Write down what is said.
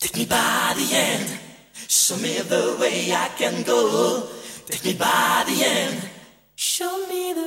Take me by the end, show me the way I can go. Take me by the end, show me the.